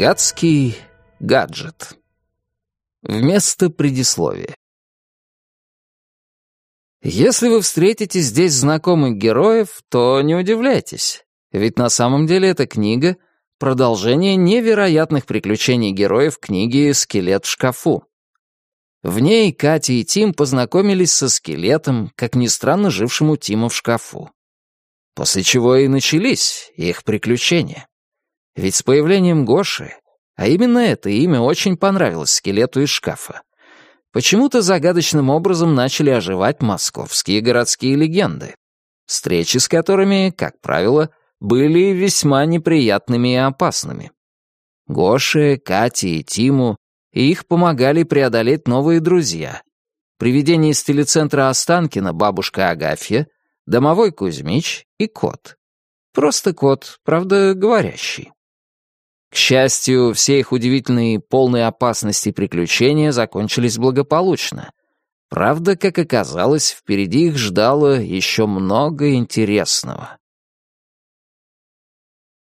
Гадский гаджет. Вместо предисловия. Если вы встретите здесь знакомых героев, то не удивляйтесь, ведь на самом деле эта книга — продолжение невероятных приключений героев книги «Скелет в шкафу». В ней Катя и Тим познакомились со скелетом, как ни странно жившим у Тима в шкафу. После чего и начались их приключения. Ведь с появлением Гоши, а именно это имя очень понравилось скелету из шкафа, почему-то загадочным образом начали оживать московские городские легенды, встречи с которыми, как правило, были весьма неприятными и опасными. Гоше, Кате и Тиму их помогали преодолеть новые друзья. Привидение из телецентра Останкина бабушка Агафья, домовой Кузьмич и кот. Просто кот, правда, говорящий. К счастью, все их удивительные, полные опасности приключения закончились благополучно. Правда, как оказалось, впереди их ждало еще много интересного.